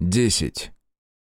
10.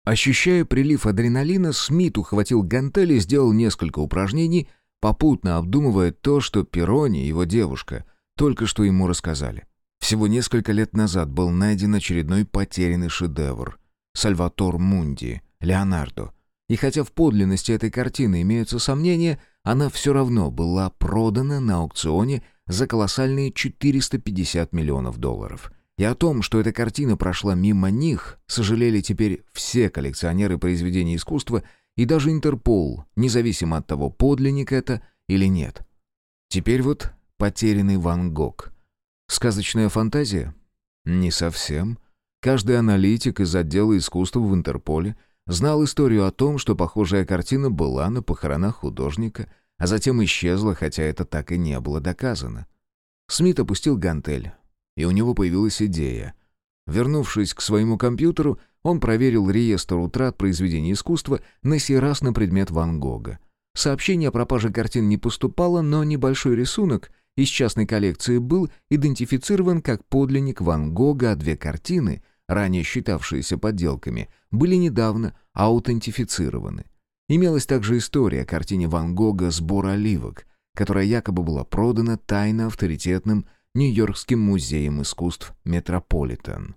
Ощущая прилив адреналина, Смит ухватил гантели и сделал несколько упражнений, попутно обдумывая то, что Перони, его девушка, только что ему рассказали. Всего несколько лет назад был найден очередной потерянный шедевр — «Сальватор Мунди», Леонардо. И хотя в подлинности этой картины имеются сомнения, она все равно была продана на аукционе за колоссальные 450 миллионов долларов — и о том, что эта картина прошла мимо них, сожалели теперь все коллекционеры произведений искусства и даже Интерпол, независимо от того, подлинник это или нет. Теперь вот потерянный Ван Гог. Сказочная фантазия? Не совсем. Каждый аналитик из отдела искусства в Интерполе знал историю о том, что похожая картина была на похоронах художника, а затем исчезла, хотя это так и не было доказано. Смит опустил гантель, и у него появилась идея. Вернувшись к своему компьютеру, он проверил реестр утрат произведений искусства на сей раз на предмет Ван Гога. Сообщение о пропаже картин не поступало, но небольшой рисунок из частной коллекции был идентифицирован как подлинник Ван Гога, а две картины, ранее считавшиеся подделками, были недавно аутентифицированы. Имелась также история о картине Ван Гога «Сбор оливок», которая якобы была продана тайно авторитетным Нью-Йоркским музеем искусств «Метрополитен».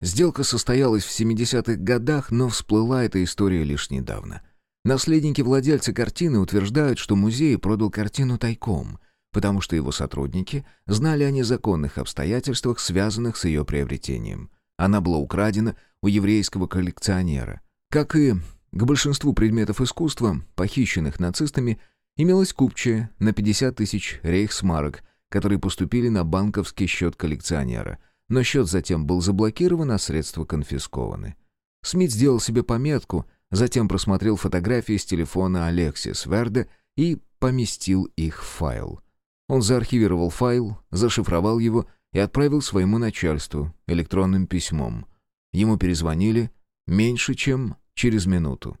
Сделка состоялась в 70-х годах, но всплыла эта история лишь недавно. Наследники владельца картины утверждают, что музей продал картину тайком, потому что его сотрудники знали о незаконных обстоятельствах, связанных с ее приобретением. Она была украдена у еврейского коллекционера. Как и к большинству предметов искусства, похищенных нацистами, имелась купчая на 50 тысяч рейхсмарок – которые поступили на банковский счет коллекционера, но счет затем был заблокирован, а средства конфискованы. Смит сделал себе пометку, затем просмотрел фотографии с телефона Алексис Верде и поместил их в файл. Он заархивировал файл, зашифровал его и отправил своему начальству электронным письмом. Ему перезвонили меньше, чем через минуту.